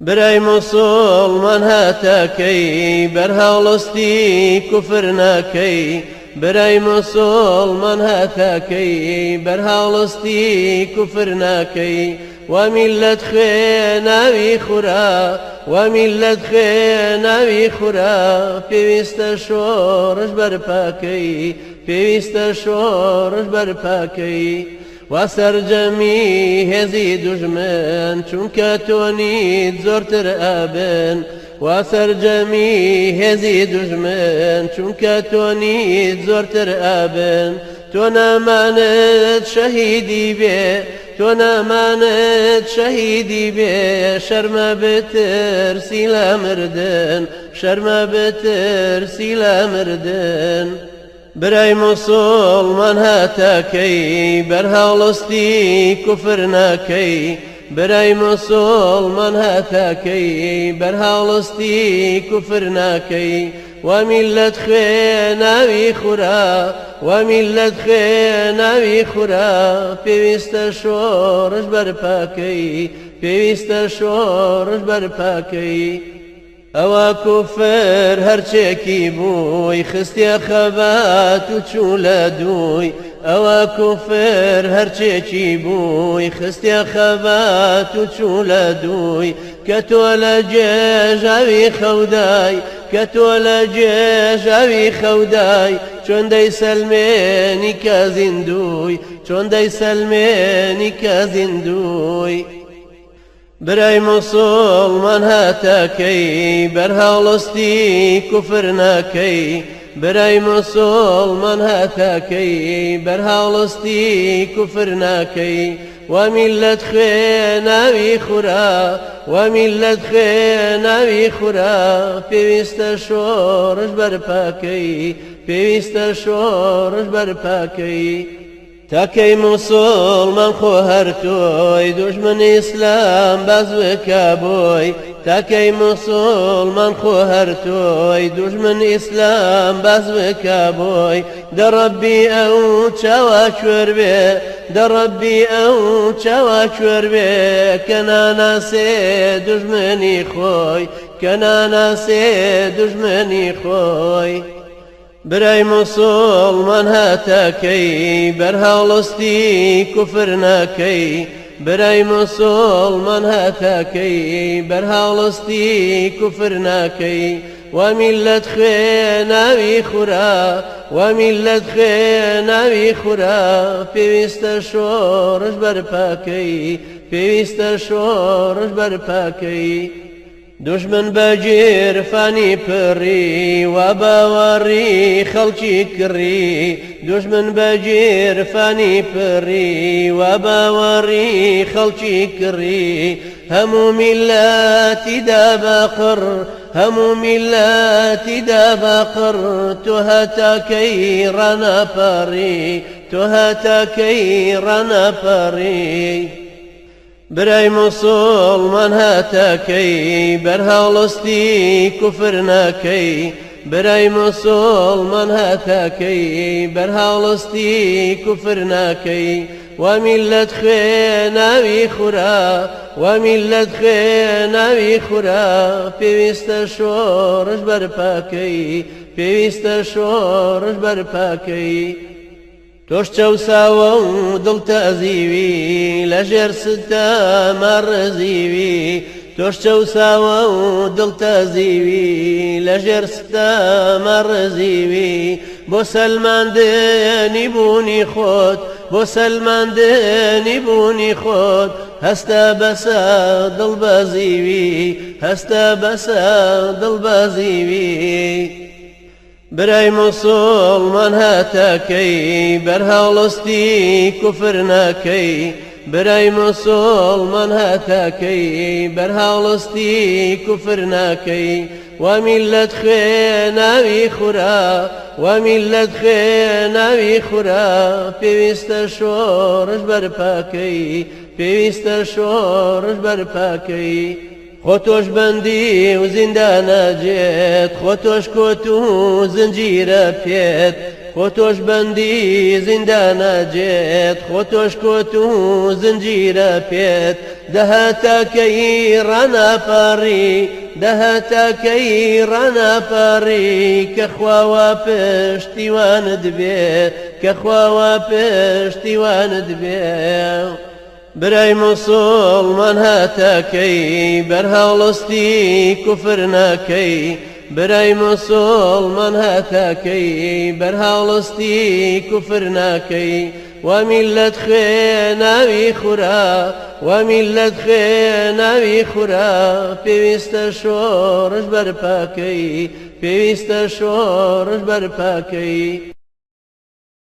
برای مسلمان هاتەکەی بەرهاڵستی کوفر ناکەی برای مسلمان هاتەکەی بەرهاڵستی کوفر ناکەی وەمیلت خوێ ناوی خورا وەمیلت خوێ ناوی خورا پێویستە شۆڕش بەرپاکەی پێویستە شۆڕش بەرپاکەی. وسرجمی هزی دژمن چونکە تۆنی زۆرتر ئابن وسرجەمی هێزی دژمن چونکە تۆنی زۆرتر ئابن تۆ نامانت شەهیدی بێ تۆ نامانت شەهیدی بێ شرم بتر سیلا مردن شرم بتر سیلا مردن. برای مسلمان هاتەکەی بەرهاڵستی کوفر ناکەی برای مسلمان هاتەکەی بەرهاڵستی کوفر ناکەی وەمیلت خوێ ناوی خورا وەمیلت خوێ ناوی خورا پێویستە شۆڕش بەرپاکەی پێویستە شۆڕش بەرپاکەی ئەوە کوفر هەرچێکی بووی خستە خەبات و چوو لە دووی ئەوە کوفر هەرچێکی خست خستە خەبات و چوو لە دووی کە تۆ لە جێژاوی خەودای کە تۆ لە جێژاوی خەودای چۆندەی سلمێنی کە زیندوی چۆندەی سلمێنی کە برای مسلمان هاتەکەی بەرهاڵستی کوفر ناکەی برای مسلمان هاتەکەی بەرهاڵستی کوفر ناکەی وەمیلت خوێ ناوی خورا وەمیلت خوێ ناوی خورا پێویستە شۆڕش بەرپاکەی پێویستە شۆڕش بەرپاکەی تاکەی مووسڵمان خۆ هەرتۆی دوژمنی ئیسلام بازوێکە بۆی تاکەی مووسڵمان خۆ هەرتۆی دوژمن ئیسلام بازوێکە بۆی دەڕەبی ئەو چاوا کوێر بێ دەڕەبی ئەو چاوا کوێر بێ کە ناناسێ دوژمنی خۆی کە ناناسێ دوژمنی خۆی. برای مسلمان هاتەکەی بەرهاڵستی کوفر ناکەی برای مسلمان هاتەکەی بەرهاڵستی کوفر ناکەی وەمیلت خوێ ناوی خورا وەمیلت خوێ ناوی خورا پێویستە شۆڕش بەرپاکەی پێویستە شۆڕش بەرپاکەی. دوژمن بەگیر فانی پڕی و باوەڕی خەڵکی کڕی دوژمن بەگیر فانی پڕی و باوەڕی خەڵکی کڕی هەموو میلاتیدا بەقڕ هەموو میلاتیدا بەقڕ تو هەتاکەی ڕەنەپەڕی تو هەتاکەی ڕەنەپەڕی برای مسلمان هاتەکەی بەرهاڵستی کوفر ناکەی برای مسلمان هاتەکەی بەرهاڵستی کوفر ناکەی وەمیلت خوێ ناوی خورا وەمیلت خوێ ناوی خورا پێویستە شۆڕش بەرپاکەی پێویستە شۆڕش بەرپاکەی تۆش چەساوە و دڵتە ئەزیوی لە ژێر ستە مەڕزیوی تۆش چەساوە و دڵتە زیوی لە ژێر ستە مەڕزیوی بۆ سەلماندێنی بوونی خۆت بۆ سەلماندێنی بوونی خۆت هەستە بەسە دڵ بەزیوی هەستە بەسە دڵ بەزیوی. برای مسلمان هاتەکەی بەرهاڵستی کوفر ناکەی برای مسلمان هاتەکەی بەرهاڵستی کوفر ناکەی وەمیلت خوێ ناوی خورا وەمیلت خوێ ناوی خورا پێویستە شۆڕش بەرپاکەی پێویستە شۆڕش بەرپاکەی خۆ تۆش بەندی و زیندانەجێت خۆ تۆش کۆت و زنجیرە پێت خۆ تۆش بەندی زیندانەجێت خۆ تۆش کۆت و زنجیرە پێت دەهاتاکەی ڕەناپەڕی دەهاتاکەی ڕەناپەڕی کە خواوە پشتیوانت بێ کە خواوە پشتیوانت بێ. برای مسلمان هاتەکەی بەرهاڵستی کوفر ناکەی برای مسلمان هاتەکەی بەرهاڵستی کوفر ناکەی وەمیلت خوێ ناوی خورا وەمیلت خوێ ناوی خورا پێویستە شۆڕش بەرپاکەی پێویستە شۆڕش بەرپاکەی